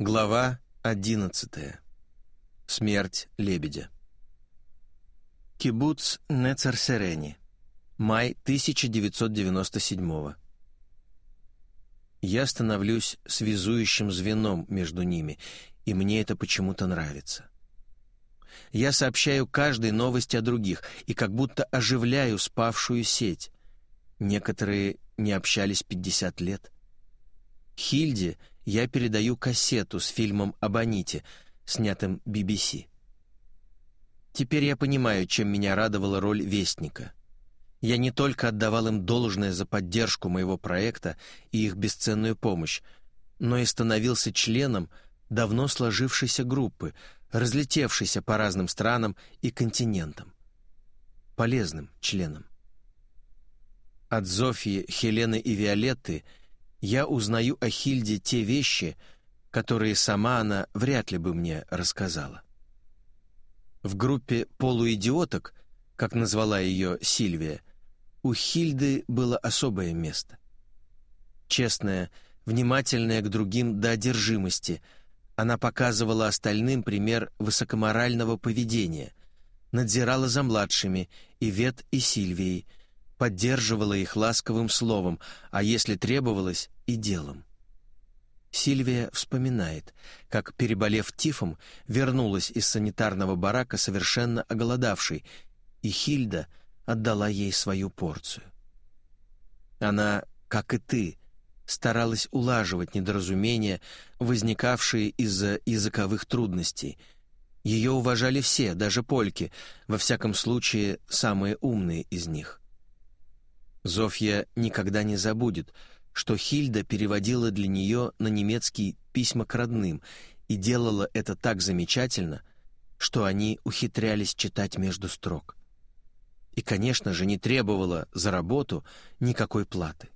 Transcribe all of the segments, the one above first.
Глава 11. Смерть лебедя. Кибуц Нецарсерени. Май 1997 Я становлюсь связующим звеном между ними, и мне это почему-то нравится. Я сообщаю каждой новости о других и как будто оживляю спавшую сеть. Некоторые не общались 50 лет. Хильде я передаю кассету с фильмом об Аните, снятым BBC. Теперь я понимаю, чем меня радовала роль вестника. Я не только отдавал им должное за поддержку моего проекта и их бесценную помощь, но и становился членом давно сложившейся группы, разлетевшейся по разным странам и континентам. Полезным членом. От Зофии, Хелены и Виолетты – я узнаю о Хильде те вещи, которые сама она вряд ли бы мне рассказала. В группе полуидиоток, как назвала ее Сильвия, у Хильды было особое место. Честная, внимательная к другим до одержимости, она показывала остальным пример высокоморального поведения, надзирала за младшими, и Вет и Сильвией, поддерживала их ласковым словом, а если требовалось, и делом. Сильвия вспоминает, как, переболев тифом, вернулась из санитарного барака совершенно оголодавшей, и Хильда отдала ей свою порцию. Она, как и ты, старалась улаживать недоразумения, возникавшие из-за языковых трудностей. Ее уважали все, даже польки, во всяком случае, самые умные из них. Зофья никогда не забудет, что Хильда переводила для нее на немецкий письма к родным и делала это так замечательно, что они ухитрялись читать между строк. И, конечно же, не требовала за работу никакой платы.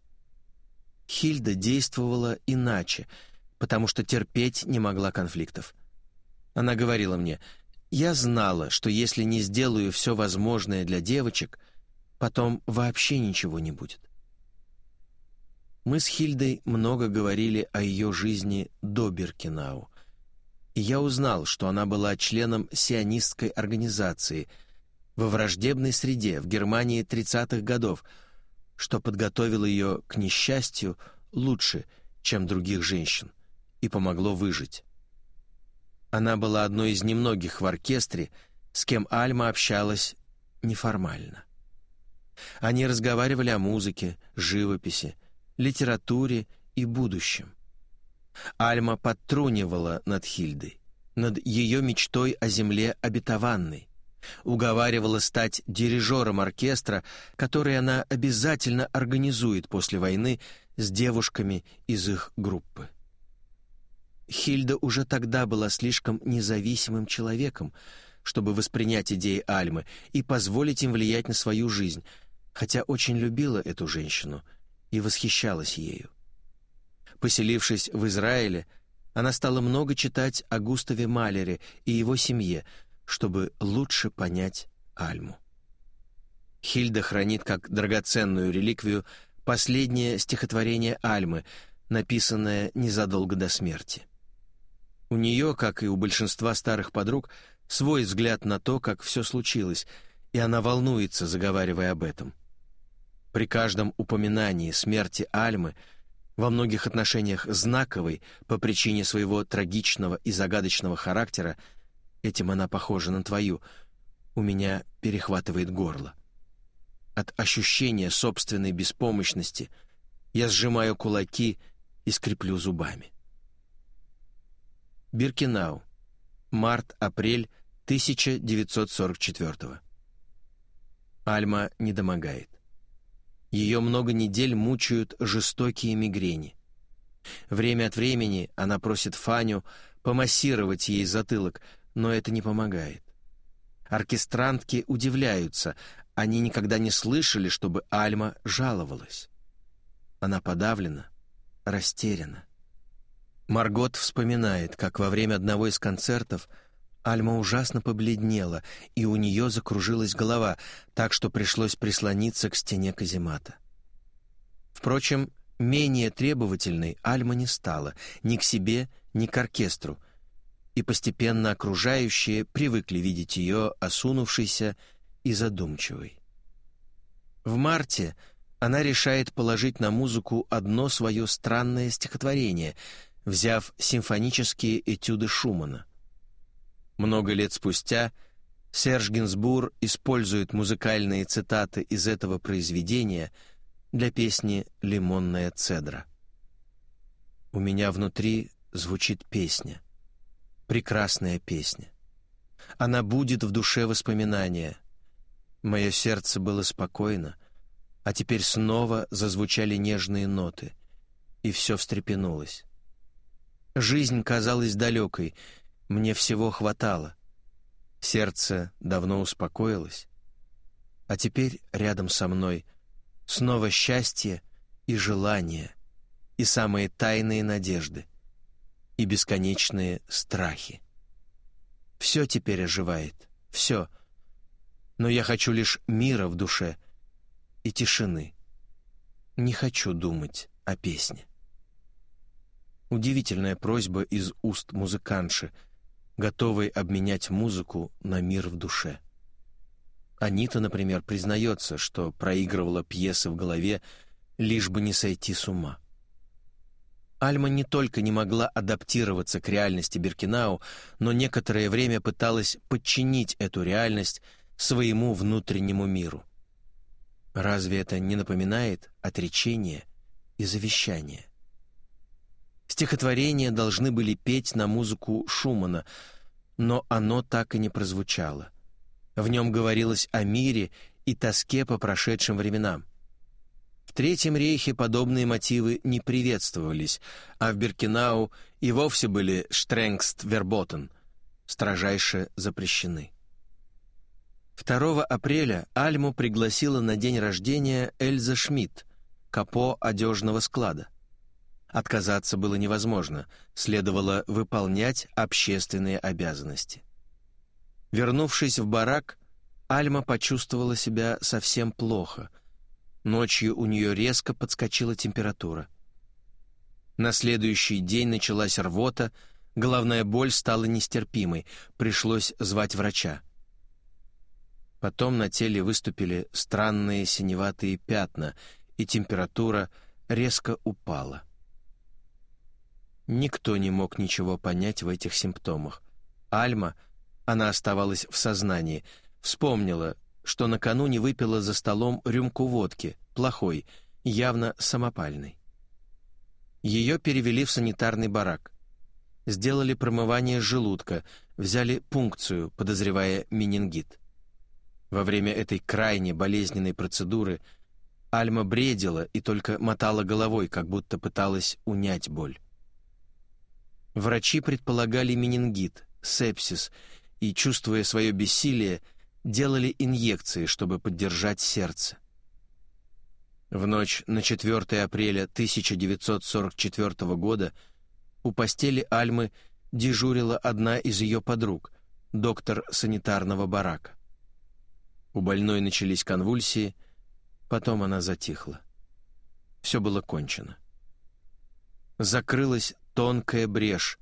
Хильда действовала иначе, потому что терпеть не могла конфликтов. Она говорила мне, «Я знала, что если не сделаю все возможное для девочек — потом вообще ничего не будет. Мы с Хильдой много говорили о ее жизни до Биркинау, и я узнал, что она была членом сионистской организации во враждебной среде в Германии 30-х годов, что подготовило ее к несчастью лучше, чем других женщин, и помогло выжить. Она была одной из немногих в оркестре, с кем Альма общалась неформально. Они разговаривали о музыке, живописи, литературе и будущем. Альма подтрунивала над Хильдой, над ее мечтой о земле обетованной, уговаривала стать дирижером оркестра, который она обязательно организует после войны с девушками из их группы. Хильда уже тогда была слишком независимым человеком, чтобы воспринять идеи Альмы и позволить им влиять на свою жизнь, хотя очень любила эту женщину и восхищалась ею. Поселившись в Израиле, она стала много читать о Густаве Малере и его семье, чтобы лучше понять Альму. Хильда хранит как драгоценную реликвию последнее стихотворение Альмы, написанное незадолго до смерти. У нее, как и у большинства старых подруг, свой взгляд на то, как все случилось, и она волнуется, заговаривая об этом. При каждом упоминании смерти Альмы, во многих отношениях знаковой по причине своего трагичного и загадочного характера, этим она похожа на твою, у меня перехватывает горло. От ощущения собственной беспомощности я сжимаю кулаки и скреплю зубами. Биркинау. Март-апрель 1944 Альма не домогает. Ее много недель мучают жестокие мигрени. Время от времени она просит Фаню помассировать ей затылок, но это не помогает. Оркестрантки удивляются, они никогда не слышали, чтобы Альма жаловалась. Она подавлена, растеряна. Маргот вспоминает, как во время одного из концертов Альма ужасно побледнела, и у нее закружилась голова, так что пришлось прислониться к стене каземата. Впрочем, менее требовательной Альма не стала ни к себе, ни к оркестру, и постепенно окружающие привыкли видеть ее осунувшейся и задумчивой. В марте она решает положить на музыку одно свое странное стихотворение, взяв симфонические этюды Шумана. Много лет спустя Серж Гинзбур использует музыкальные цитаты из этого произведения для песни «Лимонная цедра». У меня внутри звучит песня. Прекрасная песня. Она будет в душе воспоминания. Мое сердце было спокойно, а теперь снова зазвучали нежные ноты, и все встрепенулось. Жизнь казалась далекой, мне всего хватало. Сердце давно успокоилось, а теперь рядом со мной снова счастье и желание — и самые тайные надежды, и бесконечные страхи. Все теперь оживает, все. Но я хочу лишь мира в душе и тишины. Не хочу думать о песне. Удивительная просьба из уст музыканши, готовой обменять музыку на мир в душе. Анита, например, признается, что проигрывала пьесы в голове, лишь бы не сойти с ума. Альма не только не могла адаптироваться к реальности Биркинау, но некоторое время пыталась подчинить эту реальность своему внутреннему миру. Разве это не напоминает отречение и завещание? Стихотворения должны были петь на музыку Шумана, но оно так и не прозвучало. В нем говорилось о мире и тоске по прошедшим временам. В Третьем рейхе подобные мотивы не приветствовались, а в Биркинау и вовсе были «штренгст верботен» — строжайше запрещены. 2 апреля Альму пригласила на день рождения Эльза Шмидт, капо одежного склада. Отказаться было невозможно, следовало выполнять общественные обязанности. Вернувшись в барак, Альма почувствовала себя совсем плохо — Ночью у нее резко подскочила температура. На следующий день началась рвота, головная боль стала нестерпимой, пришлось звать врача. Потом на теле выступили странные синеватые пятна, и температура резко упала. Никто не мог ничего понять в этих симптомах. Альма, она оставалась в сознании, вспомнила, что накануне выпила за столом рюмку водки, плохой, явно самопальной. Ее перевели в санитарный барак. Сделали промывание желудка, взяли пункцию, подозревая менингит. Во время этой крайне болезненной процедуры Альма бредила и только мотала головой, как будто пыталась унять боль. Врачи предполагали менингит, сепсис, и, чувствуя свое бессилие, делали инъекции, чтобы поддержать сердце. В ночь на 4 апреля 1944 года у постели Альмы дежурила одна из ее подруг, доктор санитарного барака. У больной начались конвульсии, потом она затихла. Все было кончено. Закрылась тонкая брешь,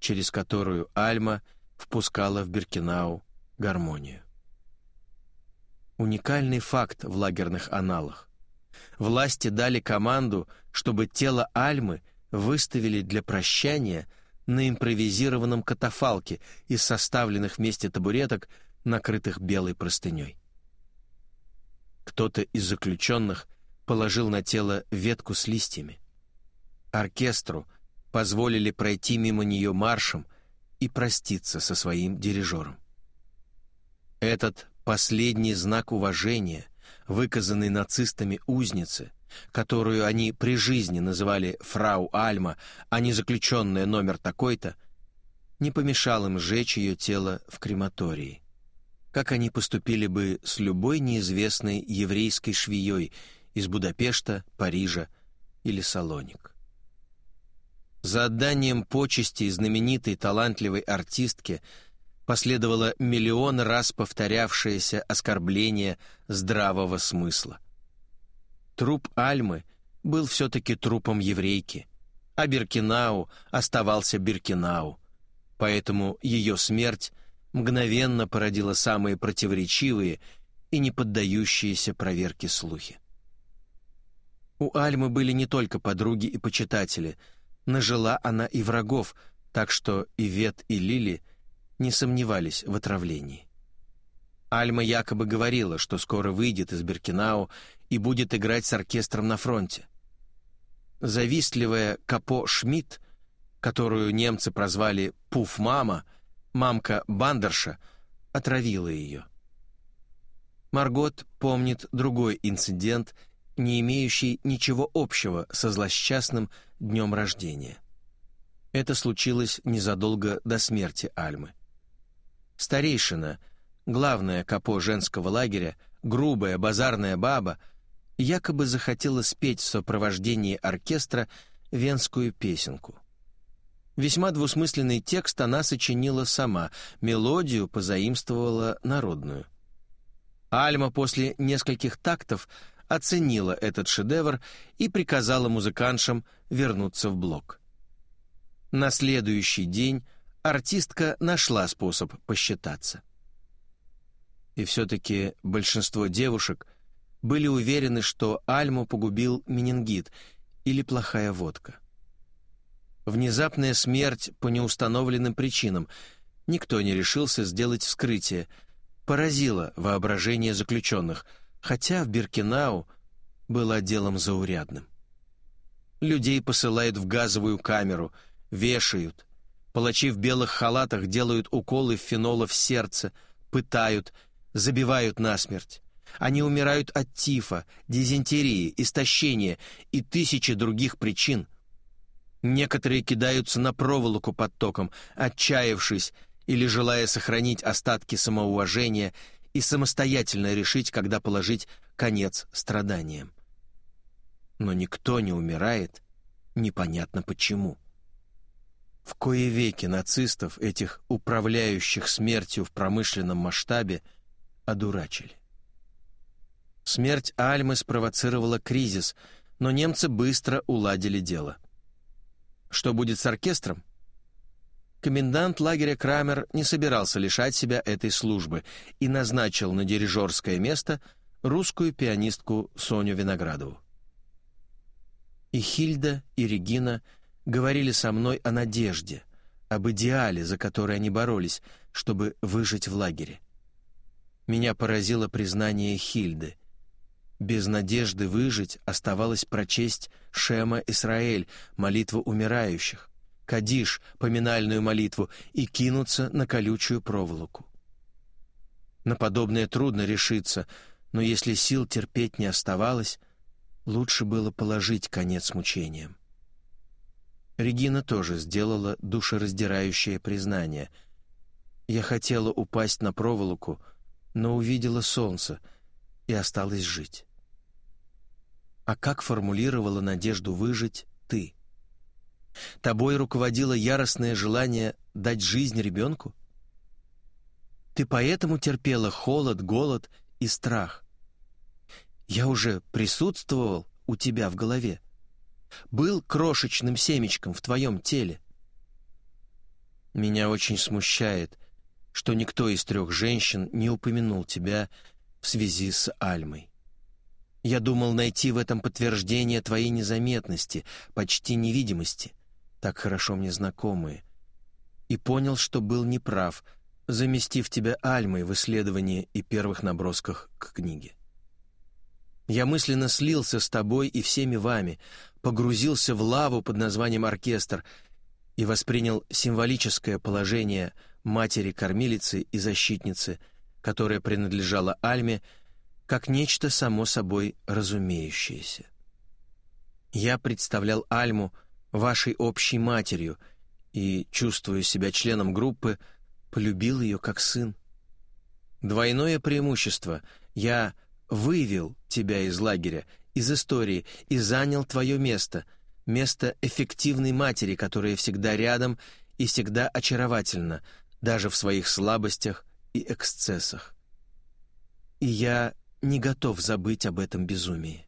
через которую Альма впускала в Биркинау гармонию. Уникальный факт в лагерных аналах. Власти дали команду, чтобы тело Альмы выставили для прощания на импровизированном катафалке из составленных вместе табуреток, накрытых белой простыней. Кто-то из заключенных положил на тело ветку с листьями. Оркестру позволили пройти мимо нее маршем и проститься со своим дирижером. Этот Последний знак уважения, выказанный нацистами узнице, которую они при жизни называли «фрау Альма», а не заключенная номер такой-то, не помешал им сжечь ее тело в крематории. Как они поступили бы с любой неизвестной еврейской швеей из Будапешта, Парижа или Салоник. За отданием почести знаменитой талантливой артистке – последовало миллион раз повторявшееся оскорбление здравого смысла. Труп Альмы был все-таки трупом еврейки, а Биркинау оставался Биркинау, поэтому ее смерть мгновенно породила самые противоречивые и не поддающиеся проверке слухи. У Альмы были не только подруги и почитатели, нажила она и врагов, так что и Вет, и Лили не сомневались в отравлении. Альма якобы говорила, что скоро выйдет из Беркинау и будет играть с оркестром на фронте. Завистливая Капо Шмидт, которую немцы прозвали «Пуф-мама», мамка Бандерша, отравила ее. Маргот помнит другой инцидент, не имеющий ничего общего со злосчастным днем рождения. Это случилось незадолго до смерти Альмы. Старейшина, главная капо женского лагеря, грубая базарная баба, якобы захотела спеть в сопровождении оркестра венскую песенку. Весьма двусмысленный текст она сочинила сама, мелодию позаимствовала народную. Альма после нескольких тактов оценила этот шедевр и приказала музыкантшам вернуться в блок. На следующий день артистка нашла способ посчитаться. И все-таки большинство девушек были уверены, что Альму погубил менингит или плохая водка. Внезапная смерть по неустановленным причинам. Никто не решился сделать вскрытие. Поразило воображение заключенных, хотя в Биркинау было делом заурядным. Людей посылают в газовую камеру, вешают, Палачи в белых халатах делают уколы фенола в сердце, пытают, забивают насмерть. Они умирают от тифа, дизентерии, истощения и тысячи других причин. Некоторые кидаются на проволоку под током, отчаявшись или желая сохранить остатки самоуважения и самостоятельно решить, когда положить конец страданиям. Но никто не умирает, непонятно почему. В кое веки нацистов, этих управляющих смертью в промышленном масштабе, одурачили. Смерть Альмы спровоцировала кризис, но немцы быстро уладили дело. Что будет с оркестром? Комендант лагеря Крамер не собирался лишать себя этой службы и назначил на дирижерское место русскую пианистку Соню Виноградову. И Хильда, и Регина — говорили со мной о надежде, об идеале, за который они боролись, чтобы выжить в лагере. Меня поразило признание Хильды. Без надежды выжить оставалось прочесть Шема Исраэль, молитву умирающих, Кадиш, поминальную молитву, и кинуться на колючую проволоку. На подобное трудно решиться, но если сил терпеть не оставалось, лучше было положить конец мучениям. Регина тоже сделала душераздирающее признание. «Я хотела упасть на проволоку, но увидела солнце и осталась жить». А как формулировала надежду выжить ты? Тобой руководило яростное желание дать жизнь ребенку? Ты поэтому терпела холод, голод и страх. Я уже присутствовал у тебя в голове был крошечным семечком в твоем теле. Меня очень смущает, что никто из трех женщин не упомянул тебя в связи с Альмой. Я думал найти в этом подтверждение твоей незаметности, почти невидимости, так хорошо мне знакомые, и понял, что был неправ, заместив тебя Альмой в исследовании и первых набросках к книге. Я мысленно слился с тобой и всеми вами, погрузился в лаву под названием «Оркестр» и воспринял символическое положение матери-кормилицы и защитницы, которая принадлежала Альме, как нечто само собой разумеющееся. Я представлял Альму вашей общей матерью и, чувствуя себя членом группы, полюбил ее как сын. Двойное преимущество — я вывел тебя из лагеря, из истории и занял твое место, место эффективной матери, которая всегда рядом и всегда очаровательна, даже в своих слабостях и эксцессах. И я не готов забыть об этом безумии.